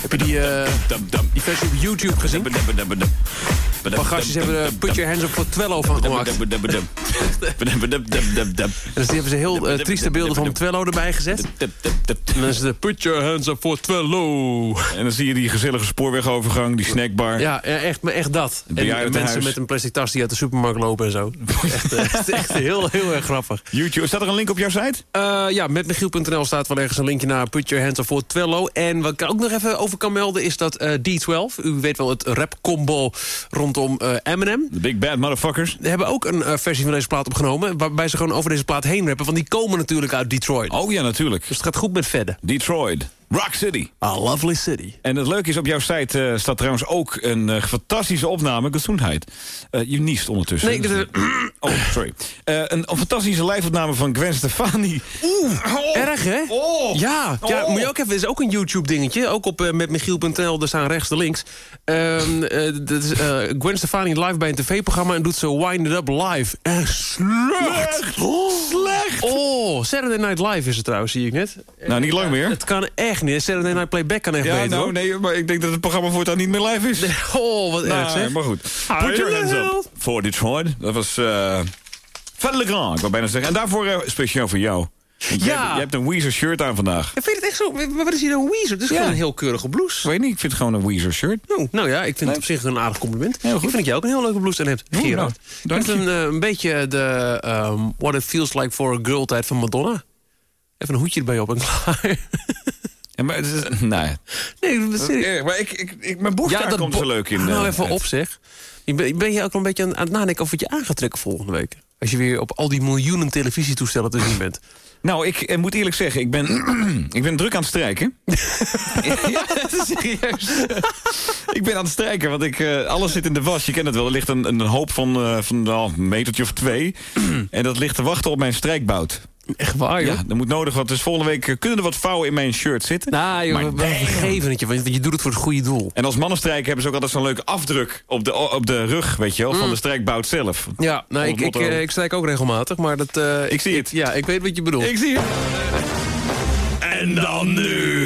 Heb je die, eh, die versie op YouTube gezien? Gastjes hebben er Put Your Hands Up for Twello van gemaakt. En dus die hebben ze heel eh, trieste beelden van Twello erbij gezet. En dan is het Put Your Hands Up for Twello. En dan zie je die gezellige spoorwegovergang, die snackbar. Ja, echt, maar echt dat. En, mensen met een plastic tas die uit de supermarkt lopen en zo. Echt, echt, echt heel, heel erg grappig. YouTube, staat er een link op jouw site? Eh, ja, met Michiel.nl staat wel ergens een linkje naar Put Your Hands Up for Twello. En wat ik ook nog even over kan melden is dat eh, D12... u weet wel het rap-combo rondom eh, Eminem... The Big Bad Motherfuckers. Die hebben ook een eh, versie van deze plaat opgenomen... waarbij ze gewoon over deze plaat heen rappen. Want die komen natuurlijk uit Detroit. Oh ja, natuurlijk. Dus het gaat goed met Vedde. Detroit. Rock City. A lovely city. En het leuke is, op jouw site eh, staat trouwens ook een eh, fantastische opname. Gezondheid. Eh, je niest ondertussen. Nee, dit is- Oh, sorry. Een, een fantastische live-opname van Gwen Stefani. Oeh, erg hè? Oh. Ja, ja Oh. moet je ook even, is ook een YouTube-dingetje. Ook op uh, met Michiel.nl, daar staan rechts de links. Ehm, eh, dat is Gwen Stefani live bij een tv-programma en doet zo Wind It Up live. Echt slecht. Slecht. Oh, Saturday Night Live is het trouwens, zie ik net. Nou, niet lang meer. Het kan echt niet. Saturday Night Playback kan echt Ja, beter, nou, hoor. nee, maar ik denk dat het programma voortaan niet meer live is. Oh, wat erg Nou, zeg. maar goed. Ah, Put your hands up voor Detroit. Dat was uh, Le Grand, ik wou bijna zeggen. En daarvoor eh, speciaal voor jou. Ja. hebt- jij hebt een Weezer shirt aan vandaag. Ik vind het echt zo... maar Wat is hier een Weezer? Het is Ja. gewoon een heel keurige blouse. Weet niet, ik vind het gewoon een Weezer shirt. Oh, nou ja, ik vind het op zich een aardig compliment. Heel goed. Ik vind dat jij ook een heel leuke blouse aan hebt, Gerard. nou, een, eh, een beetje de ehm, What It Feels Like for a Girl tijd van Madonna. Even een hoedje erbij op en klaar. Ja, maar het is, nee. Dat is. Eh, maar ik, ik, ik, mijn borstkaart komt zo leuk in. Nou, eh, even op zeg. Ben, je ook een beetje aan, aan het nadenken over wat je aan gaat trekken volgende week? Als je weer op al die miljoenen televisietoestellen te zien bent. Nou, ik eh, moet eerlijk zeggen, ik ben, ik ben druk aan het strijken. ja, serieus. ik ben aan het strijken, want ik, eh, alles zit in de was. Je kent het wel, er ligt een, een hoop van, van nou, een metertje of twee. en dat ligt te wachten op mijn strijkbout. Echt waar, joh? Ja, er moet nodig wat. Dus volgende week eh, kunnen er wat vouwen in mijn shirt zitten. Nou, joh, Maar we, vergeven het je, want je doet het voor het goede doel. En als mannenstrijken hebben ze ook altijd zo'n leuke afdruk op de, op de rug, weet je wel, van Mm. de strijkbout zelf. Ja, nou, ik, ik, eh, ik strijk ook regelmatig, maar dat... eh, Ik zie het. Ja, ik weet wat je bedoelt. Ik zie het. En dan nu.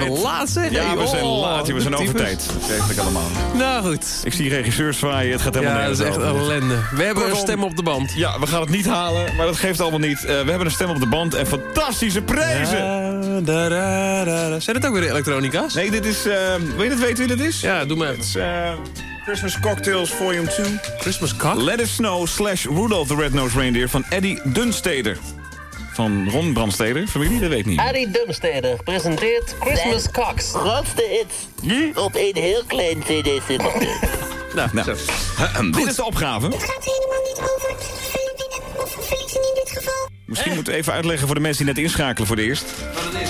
Zijn we laat, zeg. Ja, we zijn laat, we zijn over tijd. Vreselijk allemaal. Nou goed. Ik zie regisseurs zwaaien, het gaat helemaal Ja, dat is echt ellende. We hebben een stem op de band. Ja, we gaan het niet halen, maar dat geeft allemaal niet. Eh, we hebben een stem op de band en fantastische prijzen. Da, da, da, da. Zijn het ook weer elektronica's? Nee, dit is... eh, wil je het weten wie dit is? Ja, doe maar even. Het is eh, Christmas Cocktails Volume 2. Christmas cock? Let It Snow slash Rudolph the Red-Nosed Reindeer van Eddie Dunsteder. Van Ron Brandsteder, familie, dat weet ik niet. Arie Dumsteder presenteert Christmas Cox. Grootste hits op een heel klein cd-singeltje. Nou, Nou, dit is de opgave. Het gaat helemaal niet over of verliezen in dit geval. Misschien moeten we even uitleggen voor de mensen die net inschakelen voor de eerst.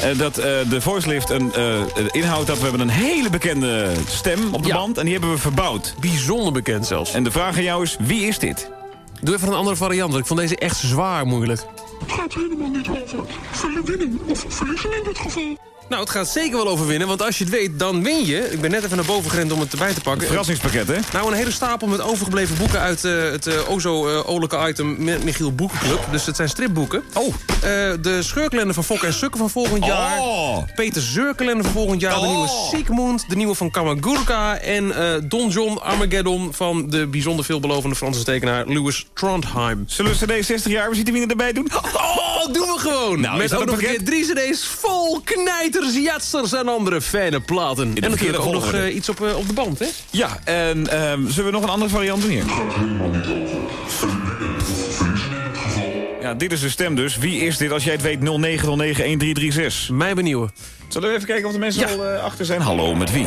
Eh, dat eh, de Voice Lift een, eh, inhoudt dat we hebben een hele bekende stem op de Ja. band. En die hebben we verbouwd. Bijzonder bekend zelfs. En de vraag aan jou is, wie is dit? Doe even een andere variant, want ik vond deze echt zwaar moeilijk. 他真的蒙对超凡谁能真我谁是蒙对超凡 Nou, het gaat zeker wel over winnen, want als je het weet, dan win je. Ik ben net even naar boven gerend om het erbij te pakken. Verrassingspakket, hè? Nou, een hele stapel met overgebleven boeken uit eh, het eh o zo eh, olijke item Michiel Boekenclub. Dus het zijn stripboeken. Oh. de scheurkalender van Fokke en Sukken van volgend jaar. Oh. Peter Zeurkalender van volgend jaar. De nieuwe Sigmund. De nieuwe van Kamagurka. En Don John Armageddon van de bijzonder veelbelovende Franse tekenaar Louis Trondheim. Zullen we CD 60 jaar visitewiener erbij doen? Oh, doen we gewoon! Nou, Met ook nog een keer drie cd's vol knijters, jatsers en andere fijne platen. En natuurlijk ook nog eh, iets op, eh, op de band, hè? Ja, en ehm, zullen we nog een andere variant doen hier? Ja, dit is de stem dus. Wie is dit? Als jij het weet, 0909-1336. Mij benieuwen. Zullen we even kijken of de mensen Ja. al eh, achter zijn? Hallo, met wie?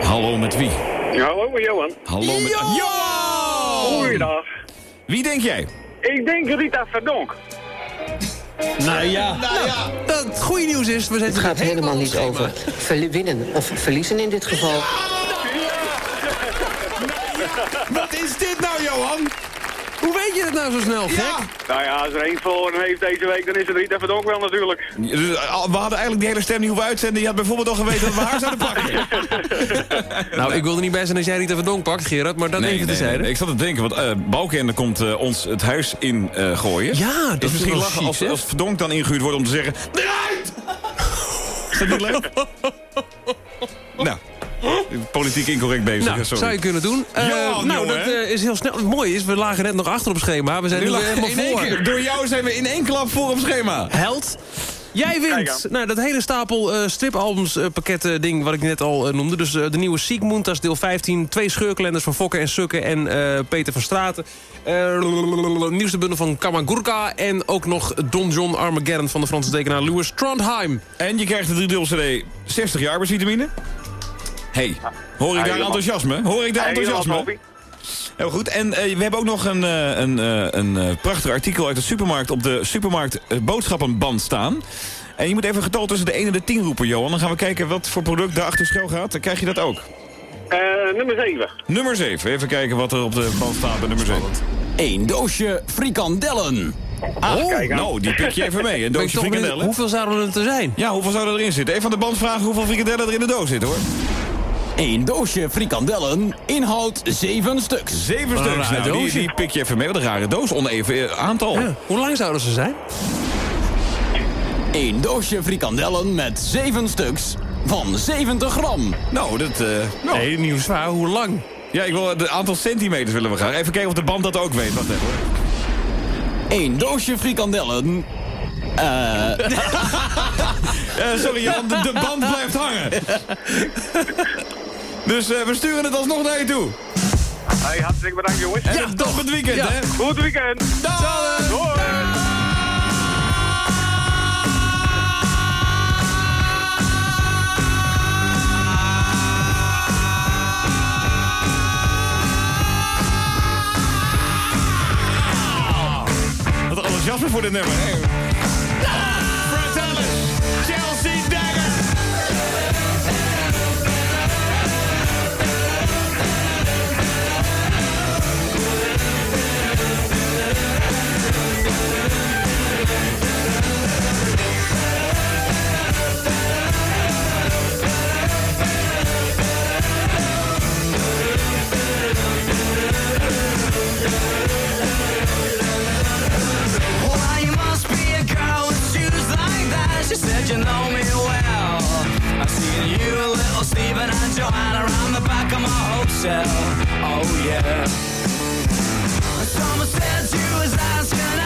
Hallo, met wie? Ja, hallo, Johan. Hallo. met- Johan! Goeiedag. Wie denk jij? Ik denk Rita Verdonk. Nou ja. Nou ja. Het goede nieuws is, we zijn Het gaat helemaal niet over winnen of verliezen in dit geval. Wat is dit nou, Johan? Hoe weet je het nou zo snel, gek? Nou ja, als er één verloren heeft deze week, dan is het Rita Verdonk wel natuurlijk. Dus, eh, we hadden eigenlijk die hele stem niet hoeven uitzenden. Je had bijvoorbeeld al geweten dat we haar zouden pakken. Nou, ik wil er niet bij zijn als jij Rita Verdonk pakt, Gerard, maar dat Nee, even nee, tezijde. nee, ik zat te denken, want eh Balkenende komt eh, ons het huis in eh, gooien. Ja, dat is is misschien lachen als, als Verdonk dan ingehuurd wordt om te zeggen... Eruit! Is dat niet leuk? nou, politiek incorrect bezig. Nou, ja, sorry. zou je kunnen doen. Eh, Johan, nou, jongen, dat eh, is heel snel. Het mooie is, we lagen net nog achter op schema. We zijn nu, helemaal in één voor. keer- door jou zijn we in één klap voor op schema. Held. Jij wint. Nou, dat hele stapel eh, stripalbums eh, pakketten ding wat ik net al eh, noemde. Dus eh, de nieuwe Sigmund, dat is deel 15. Twee scheurkalenders van Fokker en Sukke en eh, Peter van Straten. Eh, nieuwste bundel van Kamagurka. En ook nog Don John Armageddon van de Franse tekenaar Louis Trondheim. En je krijgt de driedeel CD 60 jaar arbeidsvitamine. Hey, hoor ik daar enthousiasme? Hoor ik daar enthousiasme? Heel goed. En eh, we hebben ook nog een, eh, een, eh, een prachtig artikel uit de supermarkt... op de supermarkt boodschappenband staan. En je moet even getal tussen de 1 en de 10 roepen, Johan. Dan gaan we kijken wat voor product daar achter schuil gaat. Dan krijg je dat ook. Eh, nummer 7. Nummer 7. Even kijken wat er op de band staat bij nummer 7. Eén doosje frikandellen. Ah, aan. nou, die pik je even mee. Een doosje frikandellen. Hoeveel zouden er zijn? Ja, hoeveel zou er erin zitten? Even van de band vragen hoeveel frikandellen er in de doos zitten, hoor. Eén doosje frikandellen. Inhoud zeven stuks. Zeven stuks. Nou, die, die pik je even mee. Wat een rare doos. Oneven eh, aantal. Ja. Hoe lang zouden ze zijn? Eén doosje frikandellen met zeven stuks van 70 gram. Nou, dat... eh, nou. Nee, nieuw zwaar. Hoe lang? Ja, ik wil het aantal centimeters willen we graag. Even kijken of de band dat ook weet. Wacht even. Eén doosje frikandellen. Eh, Eh, sorry, Jan, de, de band blijft hangen. Dus eh, we sturen het alsnog naar je toe. Hey, hartstikke bedankt jongens. En ja, tot het weekend, Ja. hè? Goed weekend. Dag! Doei. Wat enthousiasme voor dit nummer, hè? Oh yeah. Someone said you was asking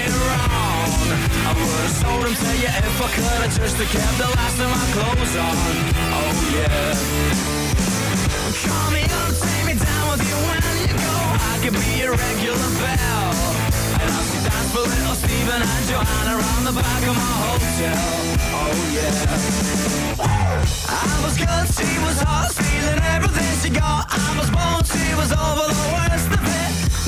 You wrong. I would've sold him to you if I could. I just kept the last of my clothes on. Oh yeah. Call me up, take me down with you when you go. I could be your regular bell. And I'll see dance for little Stephen and Joanna around the back of my hotel. Oh yeah. I was good, she was hot, stealing everything she got. I was bold, she was over the worst of it.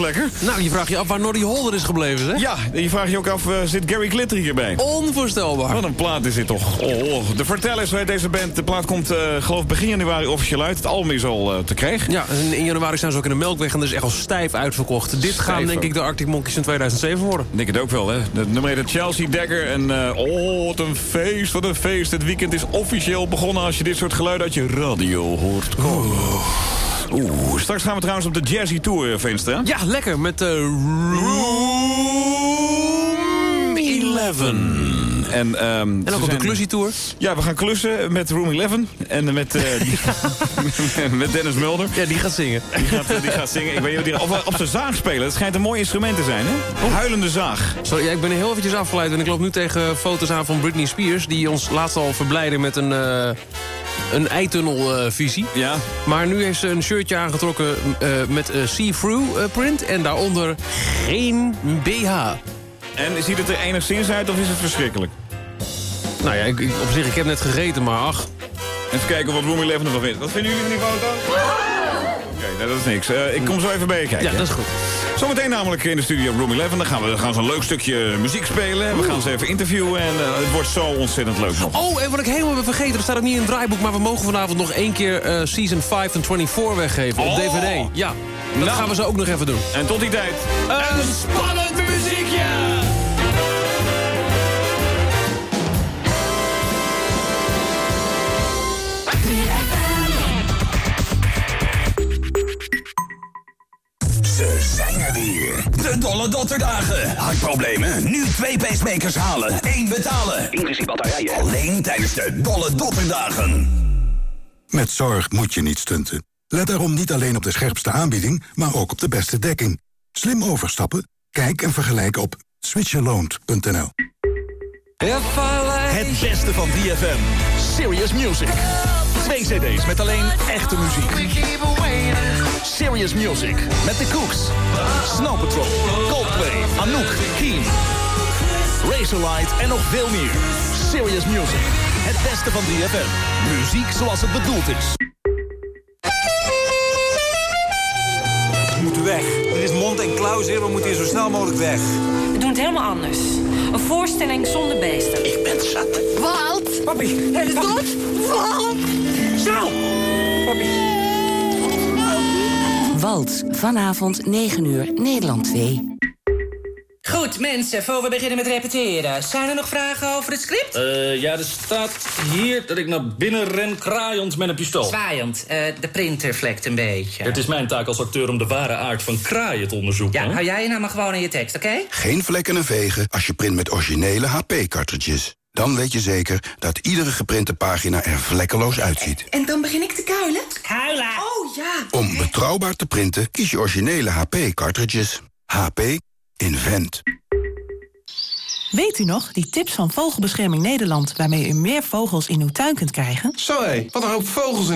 Lekker. Nou, je vraagt je af waar Noddy Holder is gebleven, hè? Ja, je vraagt je ook af, eh, zit Gary Glitter hierbij? Onvoorstelbaar. Wat een plaat is dit toch. Oh, oh. De Vertellers heet deze band. De plaat komt, eh, geloof ik, begin januari officieel uit. Het album is al eh, te krijgen. Ja, in januari staan ze ook in de Melkweg en dat is echt al stijf uitverkocht. Dit gaan denk ook. ik de Arctic Monkeys in 2007 worden. Ik denk het ook wel, hè. De nummer heet Chelsea Dagger. En oh, wat een feest, wat een feest. Het weekend is officieel begonnen als je dit soort geluiden uit je radio hoort. Oeh, straks gaan we trouwens op de Jazzy Tour, eh, Veenstra. Ja, lekker, met uh, Room 11. En, ehm, En ook op de Klussie-tour. Ja, we gaan klussen met Room 11 en met, eh, met Dennis Mulder. Ja, die gaat zingen. Die gaat, die gaat zingen. Ik weet niet of op zijn zaag spelen. Het schijnt een mooi instrument te zijn, hè? Huilende zaag. Sorry, ja, ik ben heel eventjes afgeleid en ik loop nu tegen foto's aan van Britney Spears... die ons laatst al verblijden met een, eh een eitunnelvisie. ja. Maar nu heeft ze een shirtje aangetrokken eh, met een see-through eh, print... en daaronder geen BH. En ziet het er enigszins uit of is het verschrikkelijk? Nou ja, ik, ik- op zich, ik heb net gegeten, maar ach... Even kijken wat Room 11 ervan vindt. Wat vinden jullie van die foto? Oké, nou, dat is niks. Eh, ik kom zo even bij je kijken. Ja, dat is goed. Zometeen namelijk in de studio Room 11. Dan gaan we, dan gaan ze een leuk stukje muziek spelen. We gaan ze even interviewen en eh, het wordt zo ontzettend leuk nog. Oh, en wat ik helemaal ben vergeten, er staat ook niet in het draaiboek... maar we mogen vanavond nog één keer eh, Season 5 en 24 weggeven op Oh. DVD. Ja, dat Nou. gaan we zo ook nog even doen. En tot die tijd. Een spannend De Dolle Dotterdagen. Hartproblemen? Nu twee pacemakers halen. één betalen. Inclusief batterijen. Alleen tijdens de Dolle Dotterdagen. Met zorg moet je niet stunten. Let daarom niet alleen op de scherpste aanbieding, maar ook op de beste dekking. Slim overstappen? Kijk en vergelijk op switchaload.nl. Het beste van 3FM. Serious Music. Twee cd's met alleen echte muziek. Serious Music. Met The Cooks. Snow Patrol. Coldplay. Anouk. Keen. Razorlight en nog veel meer. Serious Music. Het beste van 3FM. Muziek zoals het bedoeld is. We moeten weg. Er is mond en klauw hier. We moeten hier zo snel mogelijk weg. We doen het helemaal anders. Een voorstelling zonder beesten. Ik ben zat. Walt! Papi, Hij is dood! Walt! Zo! Walt, vanavond 9 uur, Nederland 2. Goed, mensen, voor we beginnen met repeteren. Zijn er nog vragen over het script? Eh, ja, er staat hier dat ik naar binnen ren kraaiend met een pistool. Zwaaiend. eh, de printer vlekt een beetje. Het is mijn taak als acteur om de ware aard van kraaien te onderzoeken. Ja, hè? hou jij je nou maar gewoon in je tekst, oké? Geen vlekken en vegen als je print met originele HP-cartridges. Dan weet je zeker dat iedere geprinte pagina er vlekkeloos uitziet. En dan begin ik te kuilen? Kuilen? Oh, ja. Om betrouwbaar te printen kies je originele HP-cartridges. HP Invent. Weet u nog, die tips van Vogelbescherming Nederland... waarmee u meer vogels in uw tuin kunt krijgen? Zo hé, wat een hoop vogels in